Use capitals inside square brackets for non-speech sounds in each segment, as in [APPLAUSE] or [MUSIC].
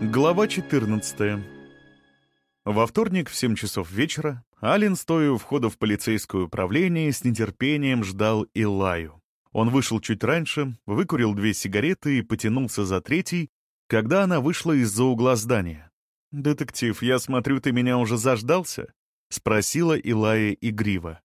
Глава 14 Во вторник в 7 часов вечера Ален, стоя у входа в полицейское управление, с нетерпением ждал Илаю. Он вышел чуть раньше, выкурил две сигареты и потянулся за третьей, когда она вышла из-за угла здания. «Детектив, я смотрю, ты меня уже заждался?» — спросила Илая игриво.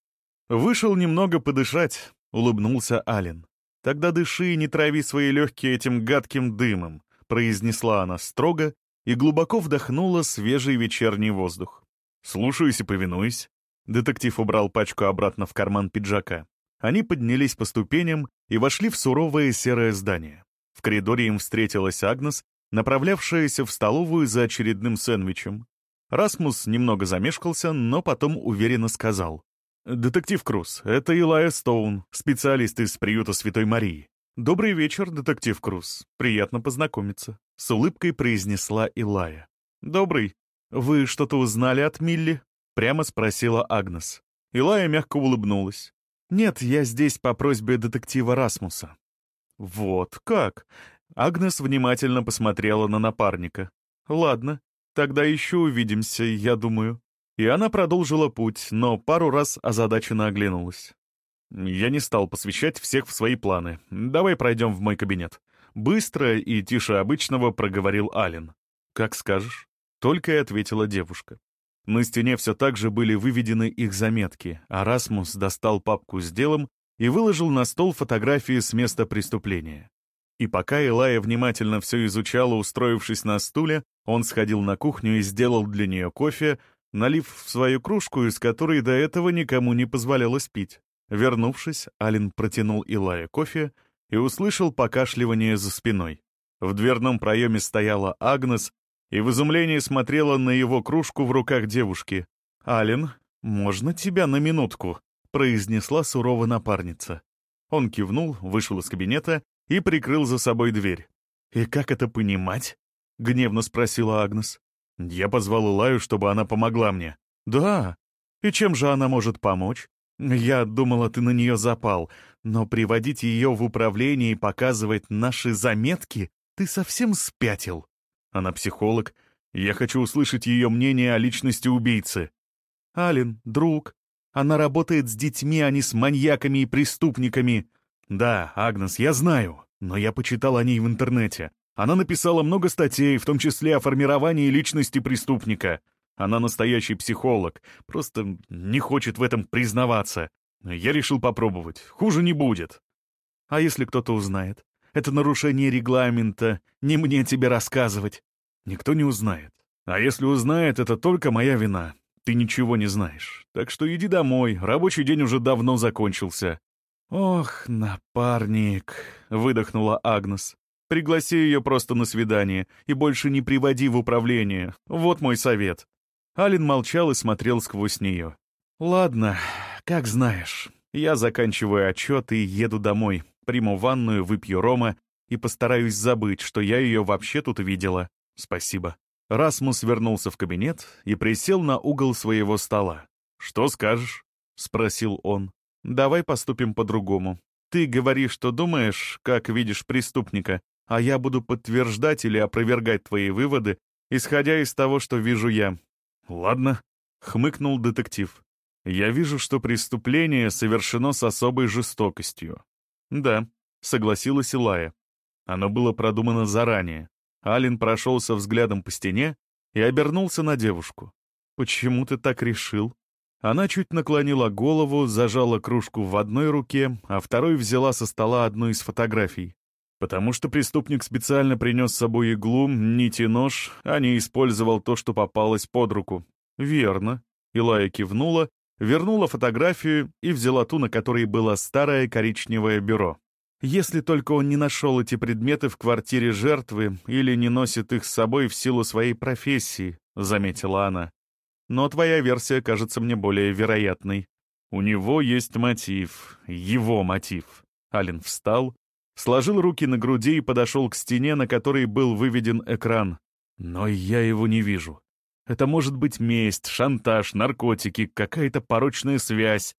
«Вышел немного подышать», — улыбнулся Ален. «Тогда дыши и не трави свои легкие этим гадким дымом произнесла она строго и глубоко вдохнула свежий вечерний воздух. «Слушаюсь и повинуюсь». Детектив убрал пачку обратно в карман пиджака. Они поднялись по ступеням и вошли в суровое серое здание. В коридоре им встретилась Агнес, направлявшаяся в столовую за очередным сэндвичем. Расмус немного замешкался, но потом уверенно сказал. «Детектив Круз, это Илая Стоун, специалист из приюта Святой Марии. «Добрый вечер, детектив Круз. Приятно познакомиться», — с улыбкой произнесла Илая. «Добрый. Вы что-то узнали от Милли?» — прямо спросила Агнес. Илая мягко улыбнулась. «Нет, я здесь по просьбе детектива Расмуса». «Вот как?» Агнес внимательно посмотрела на напарника. «Ладно, тогда еще увидимся, я думаю». И она продолжила путь, но пару раз озадаченно оглянулась. Я не стал посвящать всех в свои планы. Давай пройдем в мой кабинет. Быстро и тише обычного проговорил Ален. Как скажешь. Только и ответила девушка. На стене все так же были выведены их заметки, а Расмус достал папку с делом и выложил на стол фотографии с места преступления. И пока Элая внимательно все изучала, устроившись на стуле, он сходил на кухню и сделал для нее кофе, налив в свою кружку, из которой до этого никому не позволялось пить. Вернувшись, Ален протянул Илая кофе и услышал покашливание за спиной. В дверном проеме стояла Агнес и в изумлении смотрела на его кружку в руках девушки. «Ален, можно тебя на минутку?» — произнесла сурово напарница. Он кивнул, вышел из кабинета и прикрыл за собой дверь. «И как это понимать?» — гневно спросила Агнес. «Я позвал Илаю, чтобы она помогла мне». «Да? И чем же она может помочь?» «Я думала, ты на нее запал, но приводить ее в управление и показывать наши заметки ты совсем спятил». Она психолог. Я хочу услышать ее мнение о личности убийцы. «Ален, друг. Она работает с детьми, а не с маньяками и преступниками». «Да, Агнес, я знаю, но я почитал о ней в интернете. Она написала много статей, в том числе о формировании личности преступника. Она настоящий психолог, просто не хочет в этом признаваться. Я решил попробовать. Хуже не будет. А если кто-то узнает? Это нарушение регламента. Не мне тебе рассказывать. Никто не узнает. А если узнает, это только моя вина. Ты ничего не знаешь. Так что иди домой. Рабочий день уже давно закончился. «Ох, напарник», — выдохнула Агнес. «Пригласи ее просто на свидание и больше не приводи в управление. Вот мой совет». Ален молчал и смотрел сквозь нее. «Ладно, как знаешь. Я заканчиваю отчет и еду домой. Приму ванную, выпью рома и постараюсь забыть, что я ее вообще тут видела. Спасибо». Расмус вернулся в кабинет и присел на угол своего стола. «Что скажешь?» — спросил он. «Давай поступим по-другому. Ты говоришь, что думаешь, как видишь преступника, а я буду подтверждать или опровергать твои выводы, исходя из того, что вижу я. «Ладно», — хмыкнул детектив. «Я вижу, что преступление совершено с особой жестокостью». «Да», — согласилась Илая. Оно было продумано заранее. Ален прошелся взглядом по стене и обернулся на девушку. «Почему ты так решил?» Она чуть наклонила голову, зажала кружку в одной руке, а второй взяла со стола одну из фотографий. Потому что преступник специально принес с собой иглу, нить и нож, а не использовал то, что попалось под руку. Верно. Илая кивнула, вернула фотографию и взяла ту, на которой было старое коричневое бюро. Если только он не нашел эти предметы в квартире жертвы или не носит их с собой в силу своей профессии, заметила она. Но твоя версия кажется мне более вероятной. У него есть мотив, его мотив. Ален встал, сложил руки на груди и подошел к стене, на которой был выведен экран. Но я его не вижу. Это может быть месть, шантаж, наркотики, какая-то порочная связь.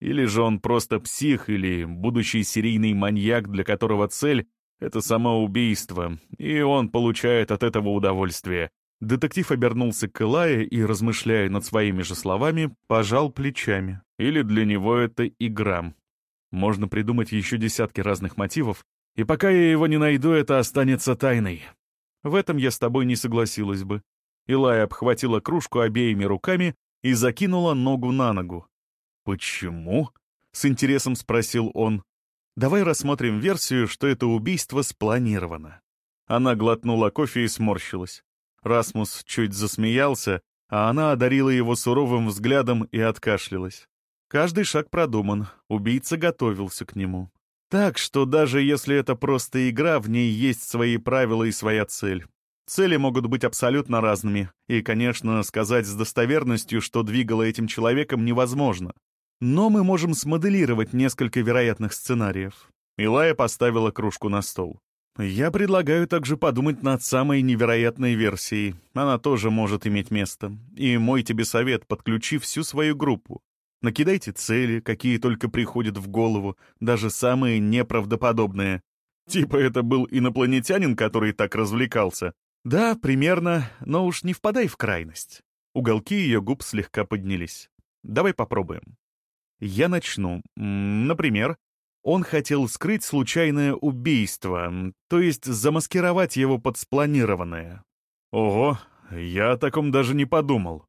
Или же он просто псих или будущий серийный маньяк, для которого цель Это самоубийство, и он получает от этого удовольствие. Детектив обернулся к Элае и, размышляя над своими же словами, пожал плечами. Или для него это игра. Можно придумать еще десятки разных мотивов, и пока я его не найду, это останется тайной. В этом я с тобой не согласилась бы. Илая обхватила кружку обеими руками и закинула ногу на ногу. «Почему?» — с интересом спросил он. «Давай рассмотрим версию, что это убийство спланировано». Она глотнула кофе и сморщилась. Расмус чуть засмеялся, а она одарила его суровым взглядом и откашлялась. Каждый шаг продуман, убийца готовился к нему. Так что даже если это просто игра, в ней есть свои правила и своя цель. Цели могут быть абсолютно разными, и, конечно, сказать с достоверностью, что двигало этим человеком, невозможно. Но мы можем смоделировать несколько вероятных сценариев. Илая поставила кружку на стол. Я предлагаю также подумать над самой невероятной версией. Она тоже может иметь место. И мой тебе совет, подключи всю свою группу. Накидайте цели, какие только приходят в голову, даже самые неправдоподобные. Типа это был инопланетянин, который так развлекался. Да, примерно, но уж не впадай в крайность. Уголки ее губ слегка поднялись. Давай попробуем. Я начну. Например, он хотел скрыть случайное убийство, то есть замаскировать его под спланированное. Ого, я о таком даже не подумал.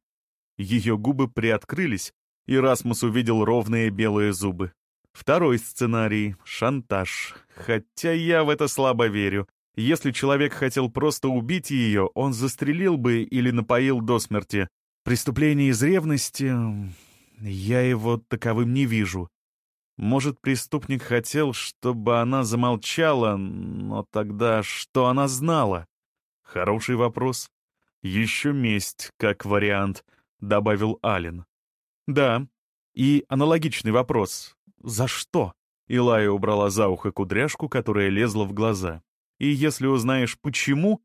Ее губы приоткрылись, и Расмус увидел ровные белые зубы. Второй сценарий — шантаж. Хотя я в это слабо верю. Если человек хотел просто убить ее, он застрелил бы или напоил до смерти. Преступление из ревности... Я его таковым не вижу. Может, преступник хотел, чтобы она замолчала, но тогда что она знала? Хороший вопрос. Еще месть, как вариант, добавил Ален. Да. И аналогичный вопрос. За что? Илая убрала за ухо кудряшку, которая лезла в глаза. И если узнаешь почему,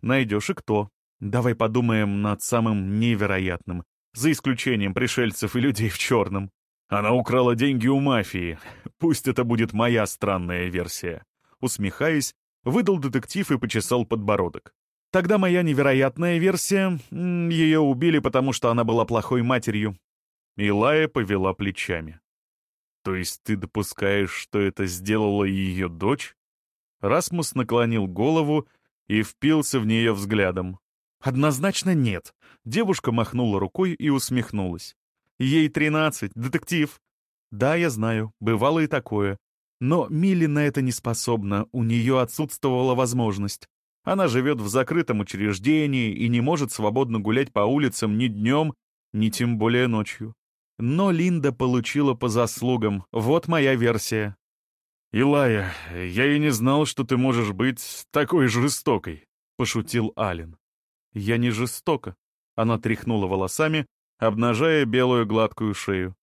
найдешь и кто. Давай подумаем над самым невероятным, за исключением пришельцев и людей в черном. Она украла деньги у мафии. Пусть это будет моя странная версия. Усмехаясь, выдал детектив и почесал подбородок. Тогда моя невероятная версия... Ее убили, потому что она была плохой матерью. Илая повела плечами. То есть ты допускаешь, что это сделала ее дочь? Расмус наклонил голову и впился в нее взглядом. Однозначно нет. Девушка махнула рукой и усмехнулась. Ей тринадцать, детектив. Да, я знаю, бывало и такое. Но Милли на это не способна, у нее отсутствовала возможность. Она живет в закрытом учреждении и не может свободно гулять по улицам ни днем, ни тем более ночью. Но Линда получила по заслугам. Вот моя версия. «Илая, я и не знал, что ты можешь быть такой жестокой», — пошутил Ален. «Я не жестока». Она тряхнула волосами, обнажая белую гладкую шею.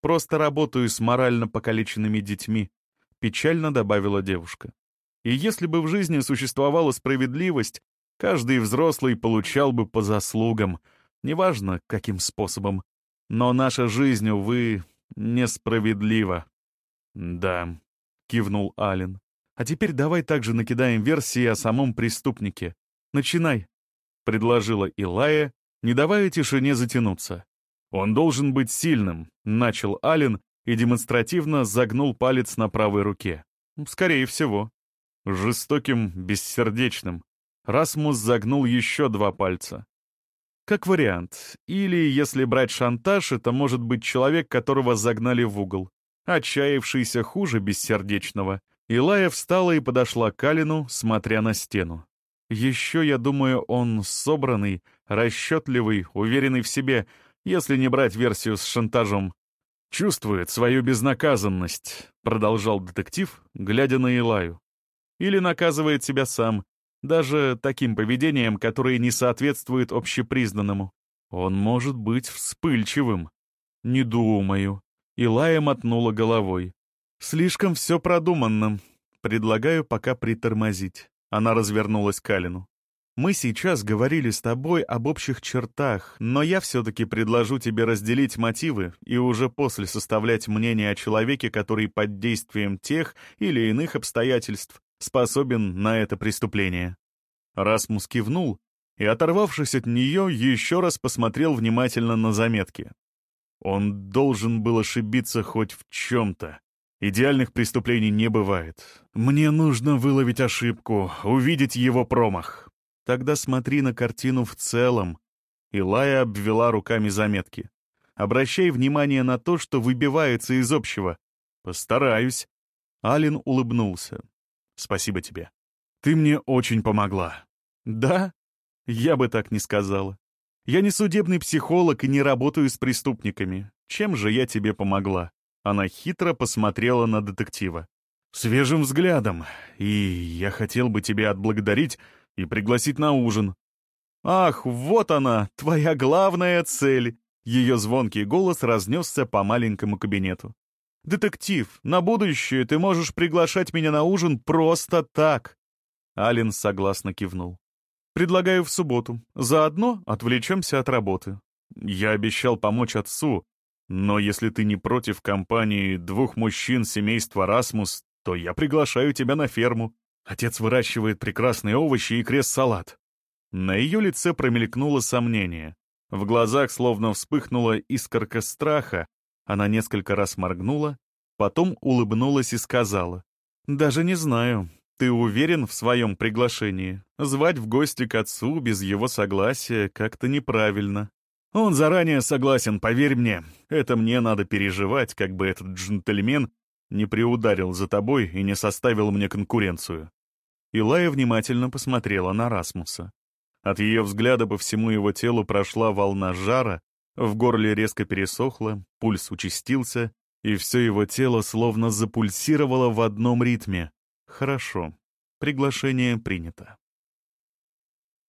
«Просто работаю с морально покалеченными детьми», — печально добавила девушка. «И если бы в жизни существовала справедливость, каждый взрослый получал бы по заслугам, неважно, каким способом. Но наша жизнь, увы, несправедлива». «Да», — кивнул Ален. «А теперь давай также накидаем версии о самом преступнике. Начинай», — предложила Илая, не давая тишине затянуться. «Он должен быть сильным», — начал Ален и демонстративно загнул палец на правой руке. «Скорее всего». Жестоким, бессердечным. Расмус загнул еще два пальца. Как вариант. Или, если брать шантаж, это может быть человек, которого загнали в угол. Отчаявшийся хуже бессердечного. Илая встала и подошла к Алину, смотря на стену. Еще, я думаю, он собранный, расчетливый, уверенный в себе, если не брать версию с шантажом. «Чувствует свою безнаказанность», — продолжал детектив, глядя на Илаю. «Или наказывает себя сам, даже таким поведением, которое не соответствует общепризнанному. Он может быть вспыльчивым». «Не думаю». Илая мотнула головой. «Слишком все продуманно. Предлагаю пока притормозить». Она развернулась к Алину. «Мы сейчас говорили с тобой об общих чертах, но я все-таки предложу тебе разделить мотивы и уже после составлять мнение о человеке, который под действием тех или иных обстоятельств способен на это преступление. Расмус кивнул и, оторвавшись от нее, еще раз посмотрел внимательно на заметки. Он должен был ошибиться хоть в чем-то. Идеальных преступлений не бывает. Мне нужно выловить ошибку, увидеть его промах. Тогда смотри на картину в целом. Илая обвела руками заметки. Обращай внимание на то, что выбивается из общего. Постараюсь. Ален улыбнулся. Спасибо тебе. Ты мне очень помогла. Да? Я бы так не сказала. Я не судебный психолог и не работаю с преступниками. Чем же я тебе помогла? Она хитро посмотрела на детектива. «Свежим взглядом. И я хотел бы тебя отблагодарить и пригласить на ужин». «Ах, вот она, твоя главная цель!» Ее звонкий голос разнесся по маленькому кабинету. «Детектив, на будущее ты можешь приглашать меня на ужин просто так!» Ален согласно кивнул. «Предлагаю в субботу. Заодно отвлечемся от работы. Я обещал помочь отцу, но если ты не против компании двух мужчин семейства Расмус, то я приглашаю тебя на ферму. Отец выращивает прекрасные овощи и крест-салат». На ее лице промелькнуло сомнение. В глазах словно вспыхнула искорка страха. Она несколько раз моргнула, потом улыбнулась и сказала. «Даже не знаю. Ты уверен в своем приглашении? Звать в гости к отцу без его согласия как-то неправильно. Он заранее согласен, поверь мне. Это мне надо переживать, как бы этот джентльмен не приударил за тобой и не составил мне конкуренцию». Илая внимательно посмотрела на Расмуса. От ее взгляда по всему его телу прошла волна жара, в горле резко пересохло, пульс участился, и все его тело словно запульсировало в одном ритме. Хорошо. Приглашение принято.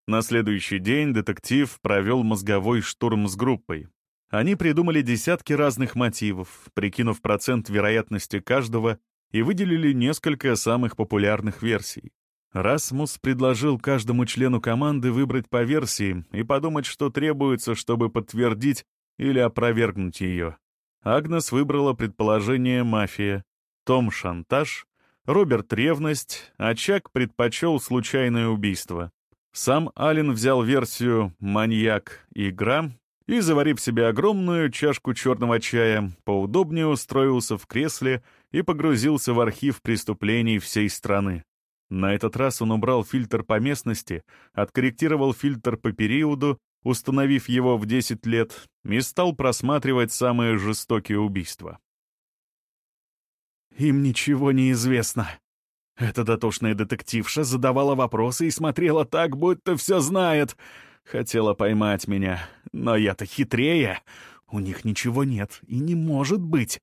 На следующий день детектив провел мозговой штурм с группой. Они придумали десятки разных мотивов, прикинув процент вероятности каждого, и выделили несколько самых популярных версий. Расмус предложил каждому члену команды выбрать по версии и подумать, что требуется, чтобы подтвердить или опровергнуть ее. Агнес выбрала предположение «мафия», Том — «шантаж», Роберт — «ревность», а Чак предпочел случайное убийство. Сам Ален взял версию «маньяк. Игра» и, заварив себе огромную чашку черного чая, поудобнее устроился в кресле и погрузился в архив преступлений всей страны. На этот раз он убрал фильтр по местности, откорректировал фильтр по периоду, установив его в 10 лет, и стал просматривать самые жестокие убийства. «Им ничего не известно», эта дотошная детективша задавала вопросы и смотрела так, будто все знает. Хотела поймать меня, но я-то хитрее. У них ничего нет и не может быть.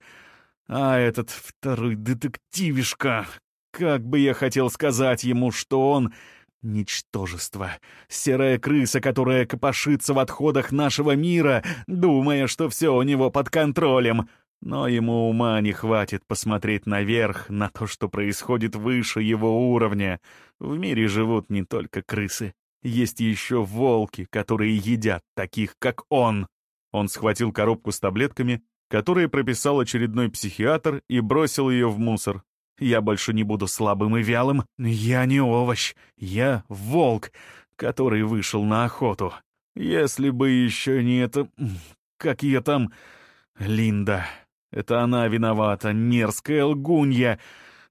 А этот второй детективишка... Как бы я хотел сказать ему, что он — ничтожество, серая крыса, которая копошится в отходах нашего мира, думая, что все у него под контролем. Но ему ума не хватит посмотреть наверх, на то, что происходит выше его уровня. В мире живут не только крысы. Есть еще волки, которые едят таких, как он. Он схватил коробку с таблетками, которые прописал очередной психиатр, и бросил ее в мусор. «Я больше не буду слабым и вялым. Я не овощ. Я волк, который вышел на охоту. Если бы еще не это... Как ее там... Линда...» Это она виновата, мерзкая лгунья.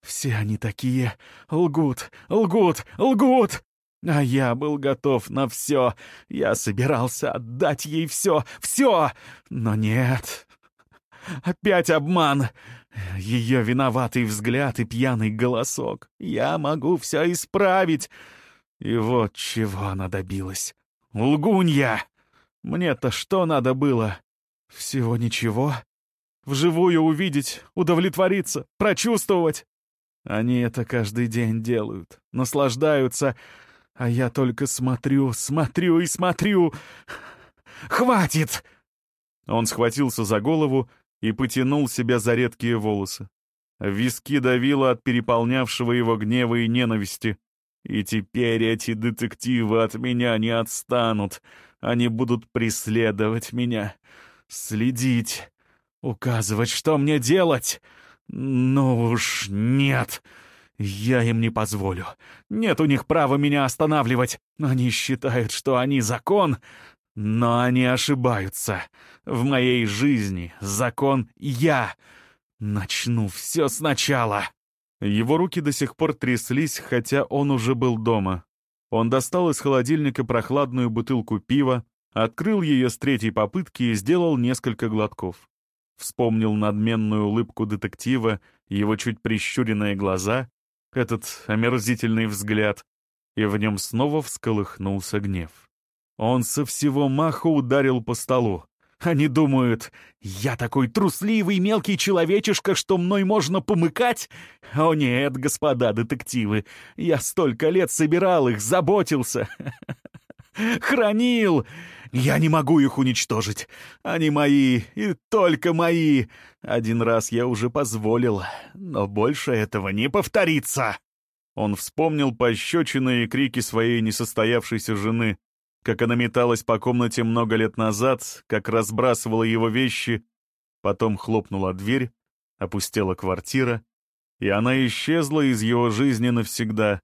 Все они такие. Лгут, лгут, лгут. А я был готов на все. Я собирался отдать ей все, все. Но нет. Опять обман. Ее виноватый взгляд и пьяный голосок. Я могу все исправить. И вот чего она добилась. Лгунья! Мне-то что надо было? Всего ничего. Вживую увидеть, удовлетвориться, прочувствовать. Они это каждый день делают, наслаждаются, а я только смотрю, смотрю и смотрю. Хватит!» Он схватился за голову и потянул себя за редкие волосы. Виски давило от переполнявшего его гнева и ненависти. И теперь эти детективы от меня не отстанут. Они будут преследовать меня, следить, Указывать, что мне делать? Ну уж нет. Я им не позволю. Нет у них права меня останавливать. Они считают, что они закон, но они ошибаются. В моей жизни закон я. Начну все сначала. Его руки до сих пор тряслись, хотя он уже был дома. Он достал из холодильника прохладную бутылку пива, открыл ее с третьей попытки и сделал несколько глотков. Вспомнил надменную улыбку детектива, его чуть прищуренные глаза, этот омерзительный взгляд, и в нем снова всколыхнулся гнев. Он со всего маха ударил по столу. Они думают, я такой трусливый мелкий человечишка, что мной можно помыкать? О нет, господа детективы, я столько лет собирал их, заботился, [LAUGHS] хранил. Я не могу их уничтожить. Они мои, и только мои. Один раз я уже позволил, но больше этого не повторится. Он вспомнил пощечины и крики своей несостоявшейся жены, как она металась по комнате много лет назад, как разбрасывала его вещи, потом хлопнула дверь, опустела квартира, и она исчезла из его жизни навсегда,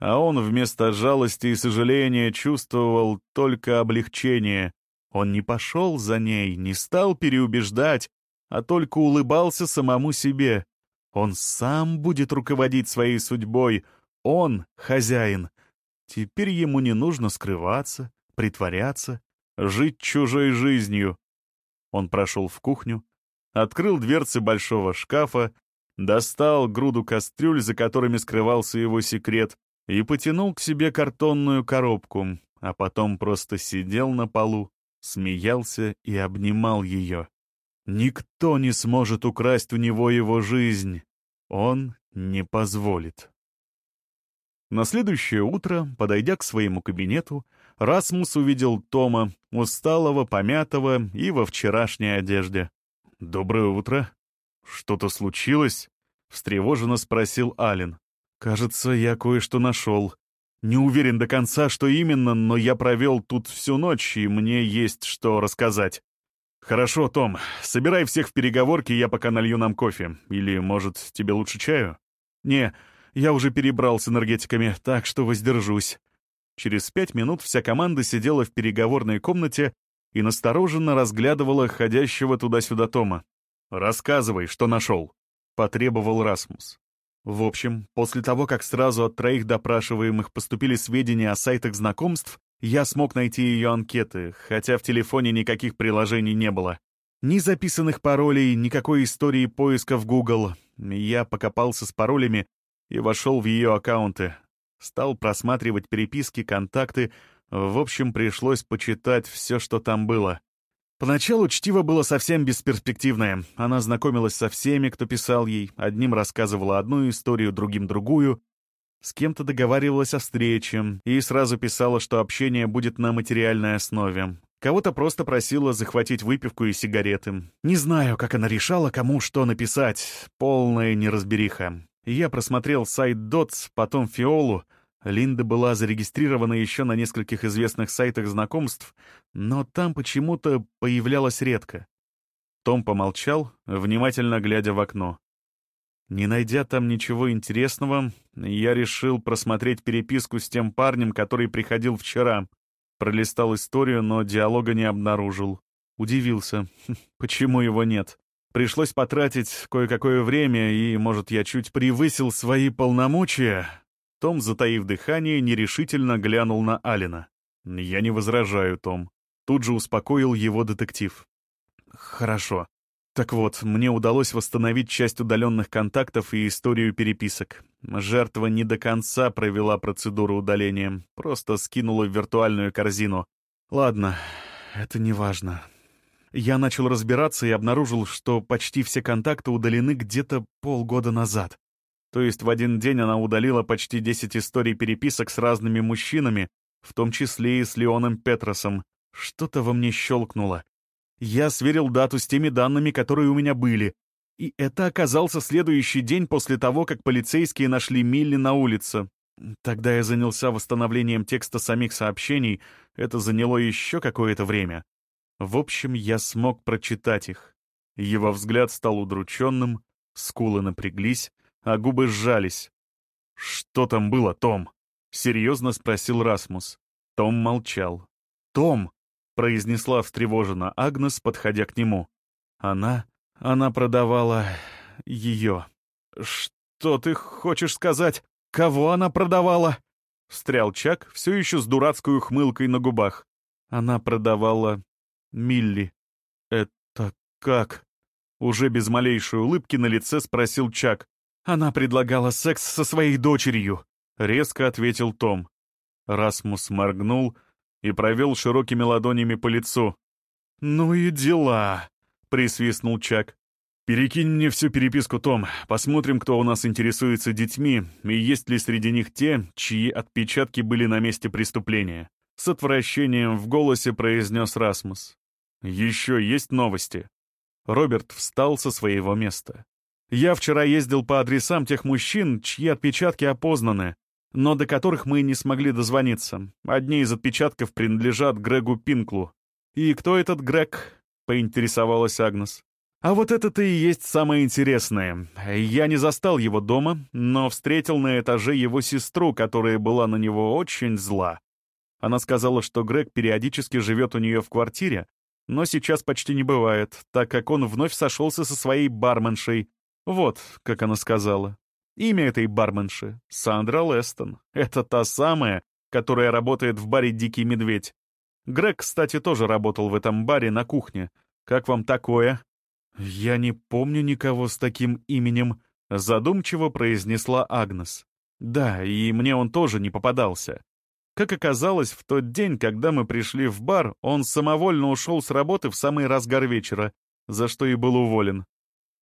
а он вместо жалости и сожаления чувствовал только облегчение. Он не пошел за ней, не стал переубеждать, а только улыбался самому себе. Он сам будет руководить своей судьбой, он хозяин. Теперь ему не нужно скрываться, притворяться, жить чужой жизнью. Он прошел в кухню, открыл дверцы большого шкафа, достал груду кастрюль, за которыми скрывался его секрет, и потянул к себе картонную коробку, а потом просто сидел на полу, смеялся и обнимал ее. Никто не сможет украсть у него его жизнь. Он не позволит. На следующее утро, подойдя к своему кабинету, Расмус увидел Тома, усталого, помятого и во вчерашней одежде. «Доброе утро. Что-то случилось?» — встревоженно спросил Ален. «Кажется, я кое-что нашел. Не уверен до конца, что именно, но я провел тут всю ночь, и мне есть что рассказать». «Хорошо, Том, собирай всех в переговорке, я пока налью нам кофе. Или, может, тебе лучше чаю?» «Не, я уже перебрал с энергетиками, так что воздержусь». Через пять минут вся команда сидела в переговорной комнате и настороженно разглядывала ходящего туда-сюда Тома. «Рассказывай, что нашел», — потребовал Расмус. В общем, после того, как сразу от троих допрашиваемых поступили сведения о сайтах знакомств, я смог найти ее анкеты, хотя в телефоне никаких приложений не было. Ни записанных паролей, никакой истории поиска в Google. Я покопался с паролями и вошел в ее аккаунты. Стал просматривать переписки, контакты. В общем, пришлось почитать все, что там было. Поначалу чтиво было совсем бесперспективное. Она знакомилась со всеми, кто писал ей, одним рассказывала одну историю, другим другую. С кем-то договаривалась о встрече и сразу писала, что общение будет на материальной основе. Кого-то просто просила захватить выпивку и сигареты. Не знаю, как она решала, кому что написать. Полная неразбериха. Я просмотрел сайт Dots, потом Фиолу, Линда была зарегистрирована еще на нескольких известных сайтах знакомств, но там почему-то появлялась редко. Том помолчал, внимательно глядя в окно. Не найдя там ничего интересного, я решил просмотреть переписку с тем парнем, который приходил вчера. Пролистал историю, но диалога не обнаружил. Удивился, [LAUGHS] почему его нет. Пришлось потратить кое-какое время, и, может, я чуть превысил свои полномочия, том, затаив дыхание, нерешительно глянул на Алина. «Я не возражаю, Том». Тут же успокоил его детектив. «Хорошо. Так вот, мне удалось восстановить часть удаленных контактов и историю переписок. Жертва не до конца провела процедуру удаления, просто скинула в виртуальную корзину. Ладно, это не важно. Я начал разбираться и обнаружил, что почти все контакты удалены где-то полгода назад. То есть в один день она удалила почти 10 историй переписок с разными мужчинами, в том числе и с Леоном Петросом. Что-то во мне щелкнуло. Я сверил дату с теми данными, которые у меня были. И это оказался следующий день после того, как полицейские нашли Милли на улице. Тогда я занялся восстановлением текста самих сообщений. Это заняло еще какое-то время. В общем, я смог прочитать их. Его взгляд стал удрученным, скулы напряглись, а губы сжались. «Что там было, Том?» — серьезно спросил Расмус. Том молчал. «Том!» — произнесла встревоженно Агнес, подходя к нему. «Она... она продавала... ее...» «Что ты хочешь сказать? Кого она продавала?» Встрял Чак, все еще с дурацкой ухмылкой на губах. Она продавала... Милли. «Это как?» Уже без малейшей улыбки на лице спросил Чак. «Она предлагала секс со своей дочерью», — резко ответил Том. Расмус моргнул и провел широкими ладонями по лицу. «Ну и дела», — присвистнул Чак. «Перекинь мне всю переписку, Том. Посмотрим, кто у нас интересуется детьми, и есть ли среди них те, чьи отпечатки были на месте преступления». С отвращением в голосе произнес Расмус. «Еще есть новости». Роберт встал со своего места. «Я вчера ездил по адресам тех мужчин, чьи отпечатки опознаны, но до которых мы не смогли дозвониться. Одни из отпечатков принадлежат Грегу Пинклу. «И кто этот Грег?» — поинтересовалась Агнес. А вот это-то и есть самое интересное. Я не застал его дома, но встретил на этаже его сестру, которая была на него очень зла. Она сказала, что Грег периодически живет у нее в квартире, но сейчас почти не бывает, так как он вновь сошелся со своей барменшей. Вот, как она сказала. Имя этой барменши — Сандра Лестон. Это та самая, которая работает в баре «Дикий медведь». Грег, кстати, тоже работал в этом баре на кухне. Как вам такое? «Я не помню никого с таким именем», — задумчиво произнесла Агнес. «Да, и мне он тоже не попадался. Как оказалось, в тот день, когда мы пришли в бар, он самовольно ушел с работы в самый разгар вечера, за что и был уволен.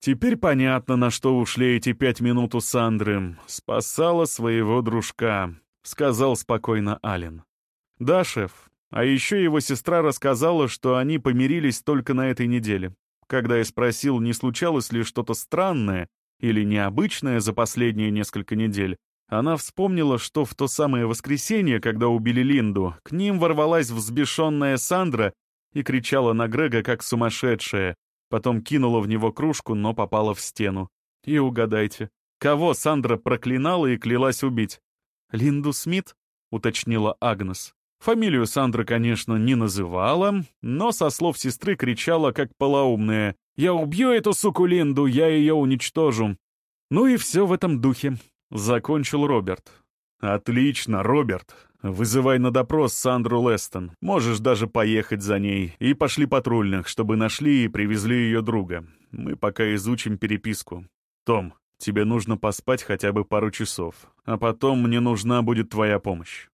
Теперь понятно, на что ушли эти пять минут у Сандры. Спасала своего дружка», — сказал спокойно Ален. «Да, шеф. А еще его сестра рассказала, что они помирились только на этой неделе. Когда я спросил, не случалось ли что-то странное или необычное за последние несколько недель, она вспомнила, что в то самое воскресенье, когда убили Линду, к ним ворвалась взбешенная Сандра и кричала на Грега как сумасшедшая, потом кинула в него кружку, но попала в стену. И угадайте, кого Сандра проклинала и клялась убить? «Линду Смит?» — уточнила Агнес. Фамилию Сандра, конечно, не называла, но со слов сестры кричала, как полоумная. «Я убью эту суку Линду, я ее уничтожу». Ну и все в этом духе. Закончил Роберт. «Отлично, Роберт. Вызывай на допрос Сандру Лестон. Можешь даже поехать за ней. И пошли патрульных, чтобы нашли и привезли ее друга. Мы пока изучим переписку. Том, тебе нужно поспать хотя бы пару часов. А потом мне нужна будет твоя помощь.